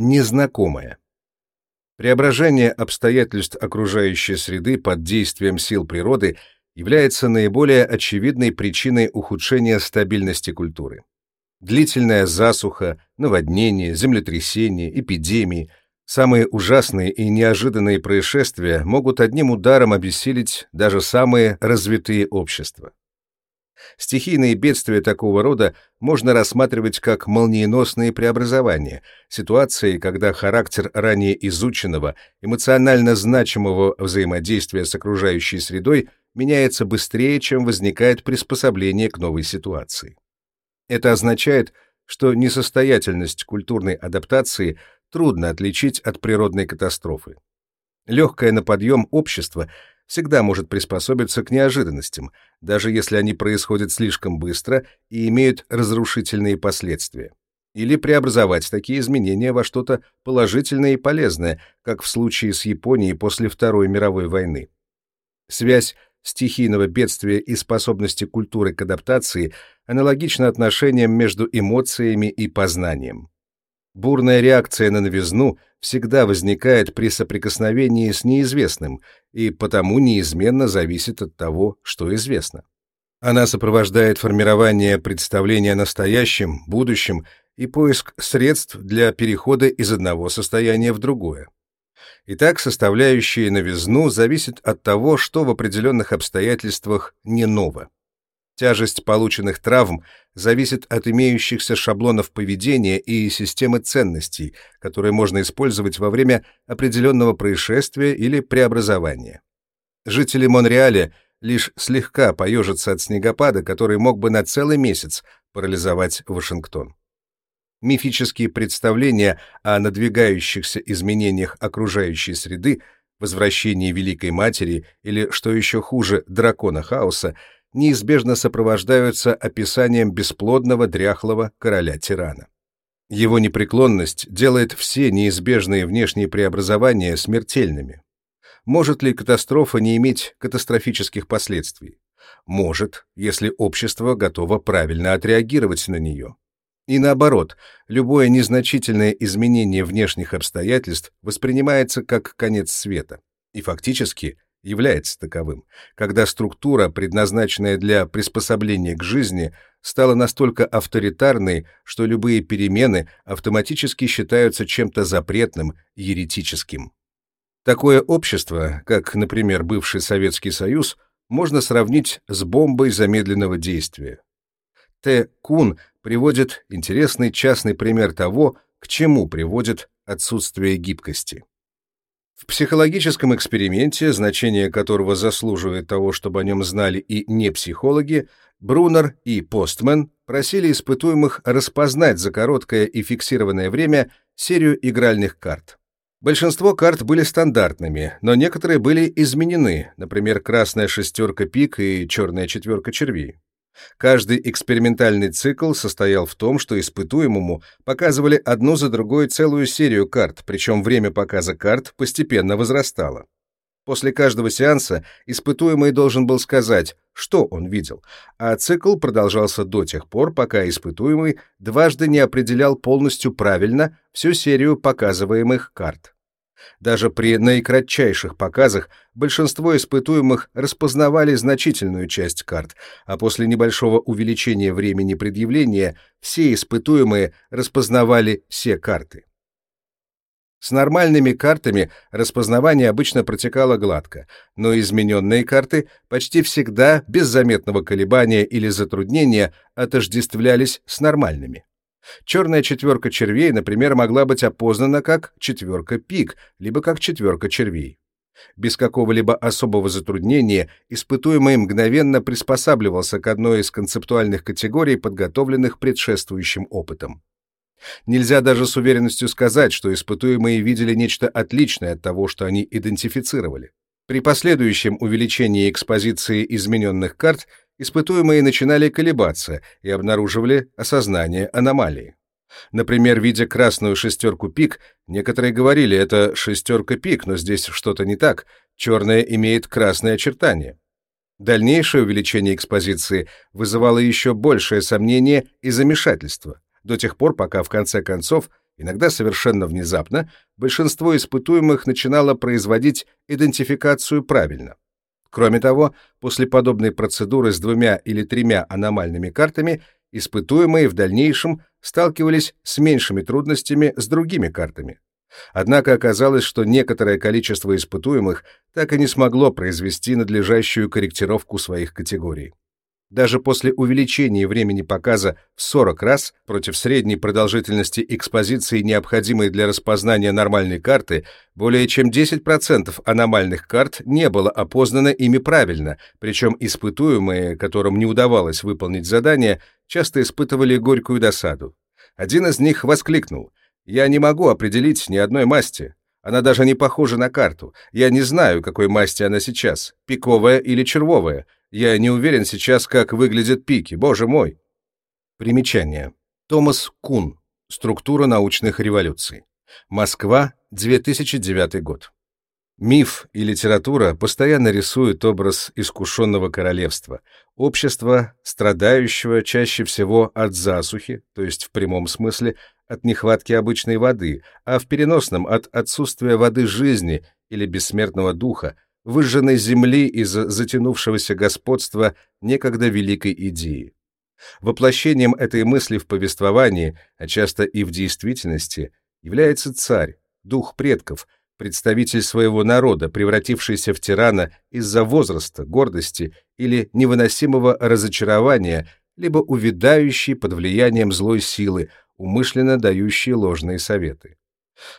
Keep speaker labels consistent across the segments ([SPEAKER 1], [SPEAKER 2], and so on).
[SPEAKER 1] Незнакомое. Преображение обстоятельств окружающей среды под действием сил природы является наиболее очевидной причиной ухудшения стабильности культуры. Длительная засуха, наводнения, землетрясения, эпидемии, самые ужасные и неожиданные происшествия могут одним ударом обессилить даже самые развитые общества. Стихийные бедствия такого рода можно рассматривать как молниеносные преобразования, ситуации, когда характер ранее изученного, эмоционально значимого взаимодействия с окружающей средой меняется быстрее, чем возникает приспособление к новой ситуации. Это означает, что несостоятельность культурной адаптации трудно отличить от природной катастрофы. Легкое на подъем общество всегда может приспособиться к неожиданностям, даже если они происходят слишком быстро и имеют разрушительные последствия. Или преобразовать такие изменения во что-то положительное и полезное, как в случае с Японией после Второй мировой войны. Связь стихийного бедствия и способности культуры к адаптации аналогична отношениям между эмоциями и познанием. Бурная реакция на новизну всегда возникает при соприкосновении с неизвестным и потому неизменно зависит от того, что известно. Она сопровождает формирование представления о настоящем, будущем и поиск средств для перехода из одного состояния в другое. Итак, составляющие новизну зависит от того, что в определенных обстоятельствах не ново. Тяжесть полученных травм зависит от имеющихся шаблонов поведения и системы ценностей, которые можно использовать во время определенного происшествия или преобразования. Жители Монреаля лишь слегка поежатся от снегопада, который мог бы на целый месяц парализовать Вашингтон. Мифические представления о надвигающихся изменениях окружающей среды, возвращении Великой Матери или, что еще хуже, дракона хаоса — неизбежно сопровождаются описанием бесплодного дряхлого короля-тирана. Его непреклонность делает все неизбежные внешние преобразования смертельными. Может ли катастрофа не иметь катастрофических последствий? Может, если общество готово правильно отреагировать на нее. И наоборот, любое незначительное изменение внешних обстоятельств воспринимается как конец света. И фактически является таковым, когда структура, предназначенная для приспособления к жизни, стала настолько авторитарной, что любые перемены автоматически считаются чем-то запретным, еретическим. Такое общество, как, например, бывший Советский Союз, можно сравнить с бомбой замедленного действия. Т. Кун приводит интересный частный пример того, к чему приводит отсутствие гибкости. В психологическом эксперименте, значение которого заслуживает того, чтобы о нем знали и не психологи, Брунер и Постмен просили испытуемых распознать за короткое и фиксированное время серию игральных карт. Большинство карт были стандартными, но некоторые были изменены, например, красная шестерка пик и черная четверка червей. Каждый экспериментальный цикл состоял в том, что испытуемому показывали одну за другой целую серию карт, причем время показа карт постепенно возрастало. После каждого сеанса испытуемый должен был сказать, что он видел, а цикл продолжался до тех пор, пока испытуемый дважды не определял полностью правильно всю серию показываемых карт. Даже при наикратчайших показах большинство испытуемых распознавали значительную часть карт, а после небольшого увеличения времени предъявления все испытуемые распознавали все карты. С нормальными картами распознавание обычно протекало гладко, но измененные карты почти всегда без заметного колебания или затруднения отождествлялись с нормальными. Черная четверка червей, например, могла быть опознана как четверка пик, либо как четверка червей. Без какого-либо особого затруднения испытуемый мгновенно приспосабливался к одной из концептуальных категорий, подготовленных предшествующим опытом. Нельзя даже с уверенностью сказать, что испытуемые видели нечто отличное от того, что они идентифицировали. При последующем увеличении экспозиции измененных карт испытуемые начинали колебаться и обнаруживали осознание аномалии. Например, видя красную шестерку пик, некоторые говорили, это шестерка пик, но здесь что-то не так, черная имеет красное очертание. Дальнейшее увеличение экспозиции вызывало еще большее сомнение и замешательство, до тех пор, пока в конце концов Иногда совершенно внезапно большинство испытуемых начинало производить идентификацию правильно. Кроме того, после подобной процедуры с двумя или тремя аномальными картами испытуемые в дальнейшем сталкивались с меньшими трудностями с другими картами. Однако оказалось, что некоторое количество испытуемых так и не смогло произвести надлежащую корректировку своих категорий. Даже после увеличения времени показа в 40 раз против средней продолжительности экспозиции, необходимой для распознания нормальной карты, более чем 10% аномальных карт не было опознано ими правильно, причем испытуемые, которым не удавалось выполнить задание, часто испытывали горькую досаду. Один из них воскликнул «Я не могу определить ни одной масти. Она даже не похожа на карту. Я не знаю, какой масти она сейчас, пиковая или червовая. Я не уверен сейчас, как выглядят пики, боже мой. Примечание. Томас Кун. Структура научных революций. Москва, 2009 год. Миф и литература постоянно рисуют образ искушенного королевства, общества, страдающего чаще всего от засухи, то есть в прямом смысле от нехватки обычной воды, а в переносном от отсутствия воды жизни или бессмертного духа, выжженной земли из-за затянувшегося господства некогда великой идеи. Воплощением этой мысли в повествовании, а часто и в действительности, является царь, дух предков, представитель своего народа, превратившийся в тирана из-за возраста, гордости или невыносимого разочарования, либо увядающий под влиянием злой силы, умышленно дающий ложные советы.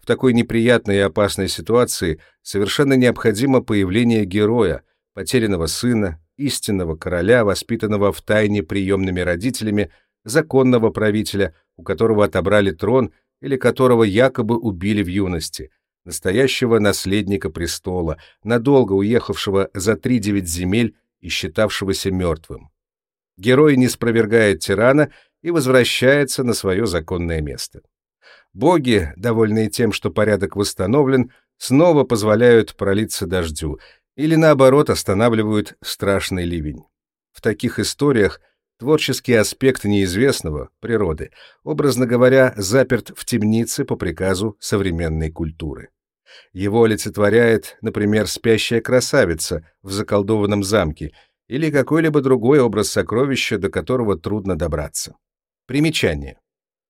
[SPEAKER 1] В такой неприятной и опасной ситуации совершенно необходимо появление героя, потерянного сына, истинного короля, воспитанного в тайне приемными родителями, законного правителя, у которого отобрали трон или которого якобы убили в юности, настоящего наследника престола, надолго уехавшего за три-девять земель и считавшегося мертвым. Герой не спровергает тирана и возвращается на свое законное место. Боги, довольные тем, что порядок восстановлен, снова позволяют пролиться дождю или, наоборот, останавливают страшный ливень. В таких историях творческий аспект неизвестного, природы, образно говоря, заперт в темнице по приказу современной культуры. Его олицетворяет, например, спящая красавица в заколдованном замке или какой-либо другой образ сокровища, до которого трудно добраться. Примечание.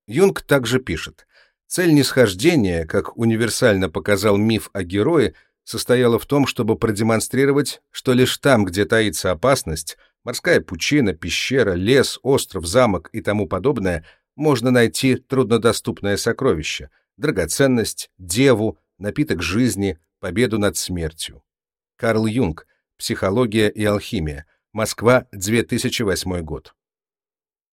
[SPEAKER 1] Юнг также пишет, Цель нисхождения, как универсально показал миф о герое, состояла в том, чтобы продемонстрировать, что лишь там, где таится опасность, морская пучина, пещера, лес, остров, замок и тому подобное, можно найти труднодоступное сокровище, драгоценность, деву, напиток жизни, победу над смертью. Карл Юнг. Психология и алхимия. Москва, 2008 год.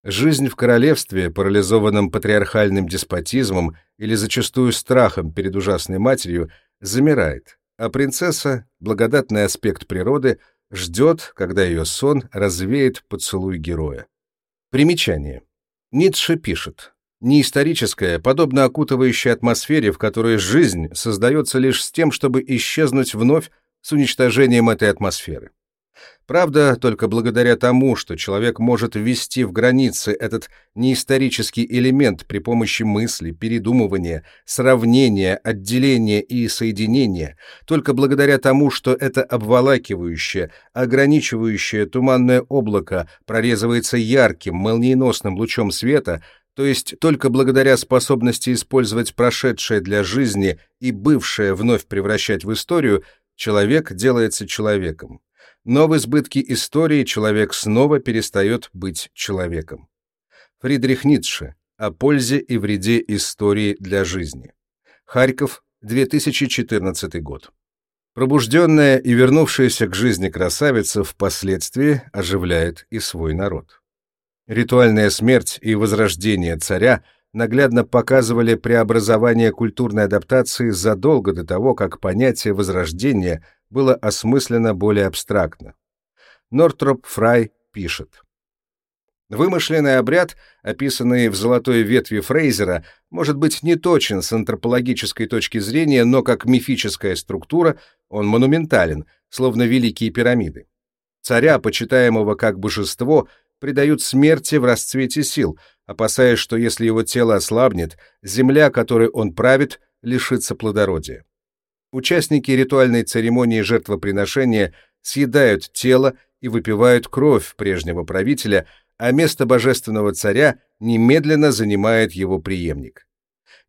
[SPEAKER 1] Жизнь в королевстве, парализованном патриархальным деспотизмом или зачастую страхом перед ужасной матерью, замирает, а принцесса, благодатный аспект природы, ждет, когда ее сон развеет поцелуй героя. Примечание. Ницше пишет. Неисторическая, подобно окутывающей атмосфере, в которой жизнь создается лишь с тем, чтобы исчезнуть вновь с уничтожением этой атмосферы. Правда, только благодаря тому, что человек может ввести в границы этот неисторический элемент при помощи мысли, передумывания, сравнения, отделения и соединения, только благодаря тому, что это обволакивающее, ограничивающее туманное облако прорезывается ярким, молниеносным лучом света, то есть только благодаря способности использовать прошедшее для жизни и бывшее вновь превращать в историю, человек делается человеком но в избытке истории человек снова перестает быть человеком. Фридрих Ницше о пользе и вреде истории для жизни. Харьков, 2014 год. Пробужденная и вернувшаяся к жизни красавица впоследствии оживляет и свой народ. Ритуальная смерть и возрождение царя наглядно показывали преобразование культурной адаптации задолго до того, как понятие возрождения – было осмысленно более абстрактно. Нортроп Фрай пишет. Вымышленный обряд, описанный в «Золотой ветви» Фрейзера, может быть не точен с антропологической точки зрения, но как мифическая структура он монументален, словно великие пирамиды. Царя, почитаемого как божество, предают смерти в расцвете сил, опасаясь, что если его тело ослабнет, земля, которой он правит, лишится плодородия. Участники ритуальной церемонии жертвоприношения съедают тело и выпивают кровь прежнего правителя, а место божественного царя немедленно занимает его преемник.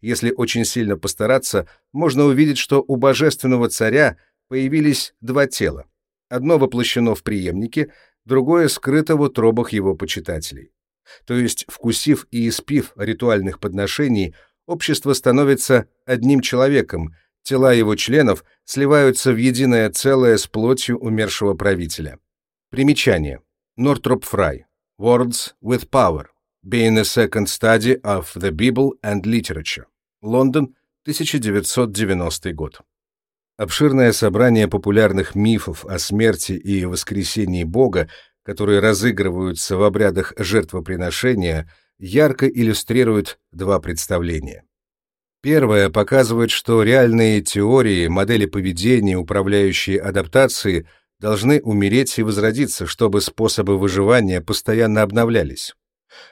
[SPEAKER 1] Если очень сильно постараться, можно увидеть, что у божественного царя появились два тела. Одно воплощено в преемнике, другое скрыто в утробах его почитателей. То есть, вкусив и испив ритуальных подношений, общество становится одним человеком, тела его членов сливаются в единое целое с плотью умершего правителя. Примечание. Нортроп Фрай. Words with Power. Being a Second Study of the Bible and Literature. Лондон, 1990 год. Обширное собрание популярных мифов о смерти и воскресении Бога, которые разыгрываются в обрядах жертвоприношения, ярко иллюстрирует два представления. Первое показывает, что реальные теории, модели поведения, управляющие адаптацией, должны умереть и возродиться, чтобы способы выживания постоянно обновлялись.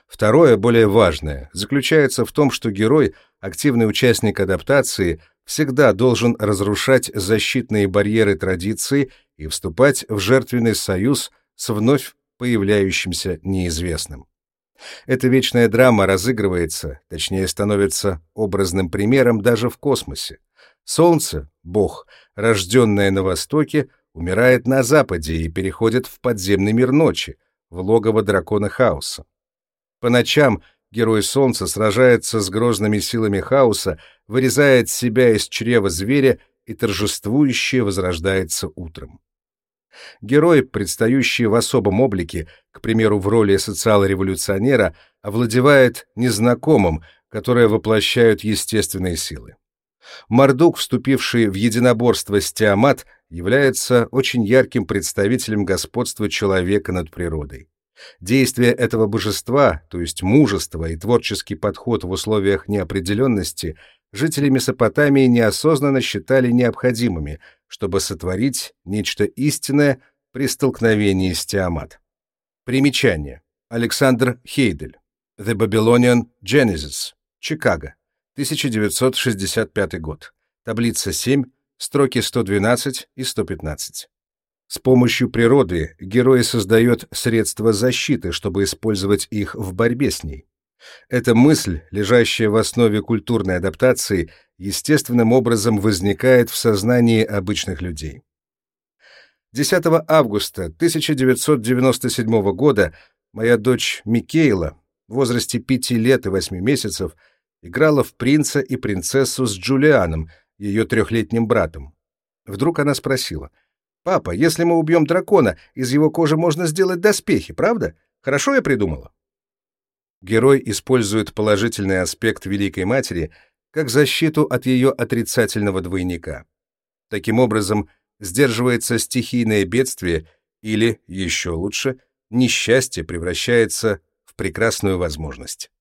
[SPEAKER 1] Второе, более важное, заключается в том, что герой, активный участник адаптации, всегда должен разрушать защитные барьеры традиции и вступать в жертвенный союз с вновь появляющимся неизвестным. Эта вечная драма разыгрывается, точнее становится образным примером даже в космосе. Солнце, Бог, рожденное на Востоке, умирает на Западе и переходит в подземный мир ночи, в логово дракона Хаоса. По ночам герой Солнца сражается с грозными силами хаоса, вырезает себя из чрева зверя и торжествующе возрождается утром. Герой, предстающий в особом облике, к примеру, в роли социал-революционера, овладевает незнакомым, которые воплощают естественные силы. Мардук, вступивший в единоборство с Тиамат, является очень ярким представителем господства человека над природой. Действие этого божества, то есть мужество и творческий подход в условиях неопределенности, жители Месопотамии неосознанно считали необходимыми, чтобы сотворить нечто истинное при столкновении с Тиамат. Примечание. Александр Хейдель. The Babylonian Genesis. Чикаго. 1965 год. Таблица 7, строки 112 и 115. С помощью природы герой создает средства защиты, чтобы использовать их в борьбе с ней. Эта мысль, лежащая в основе культурной адаптации, естественным образом возникает в сознании обычных людей. 10 августа 1997 года моя дочь Микейла в возрасте 5 лет и 8 месяцев играла в принца и принцессу с Джулианом, ее трехлетним братом. Вдруг она спросила — «Папа, если мы убьем дракона, из его кожи можно сделать доспехи, правда? Хорошо я придумала?» Герой использует положительный аспект Великой Матери как защиту от ее отрицательного двойника. Таким образом, сдерживается стихийное бедствие или, еще лучше, несчастье превращается в прекрасную возможность.